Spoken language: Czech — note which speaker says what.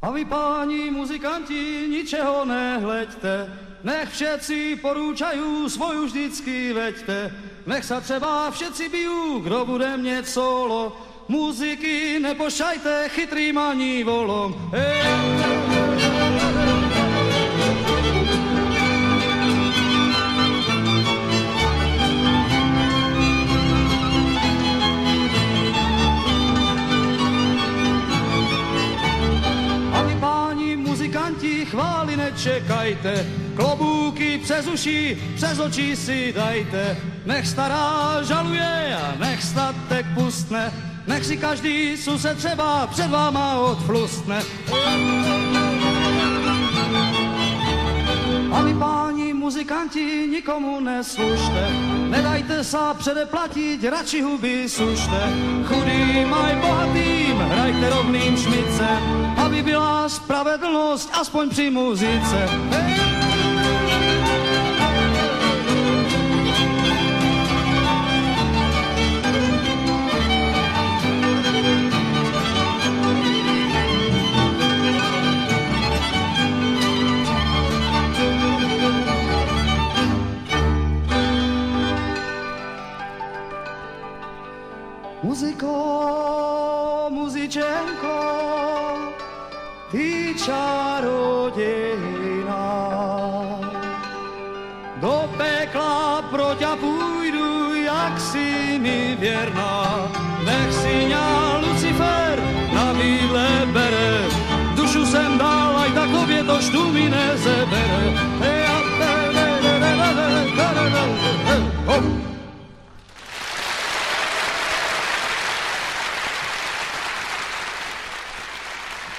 Speaker 1: A vy páni muzikanti, ničeho nehleďte, nech všetci porúčajú, svoju vždycky veďte, nech sa třeba všetci bijú, kdo bude mne solo, muziky nepošajte chytrým ani volom. Hey. Nečekajte, klobúky přes uši, přes oči si dajte. Nech stará žaluje a nech statek pustne, nech si každý sused třeba před váma odflustne. A vy páni muzikanti nikomu neslušte, nedajte sa předeplatit, radši huby sušte. Chudým aj bohatým hrajte rovným šmice, aby byla spravedlnost aspoň při muzice. Hey! Muzičenko, ty čarodějina. Do pekla pro ťa půjdu, jak si mi věrná. Nech si ňa Lucifer na výle bere, dušu jsem dal, aj takově to štu mi nezebere.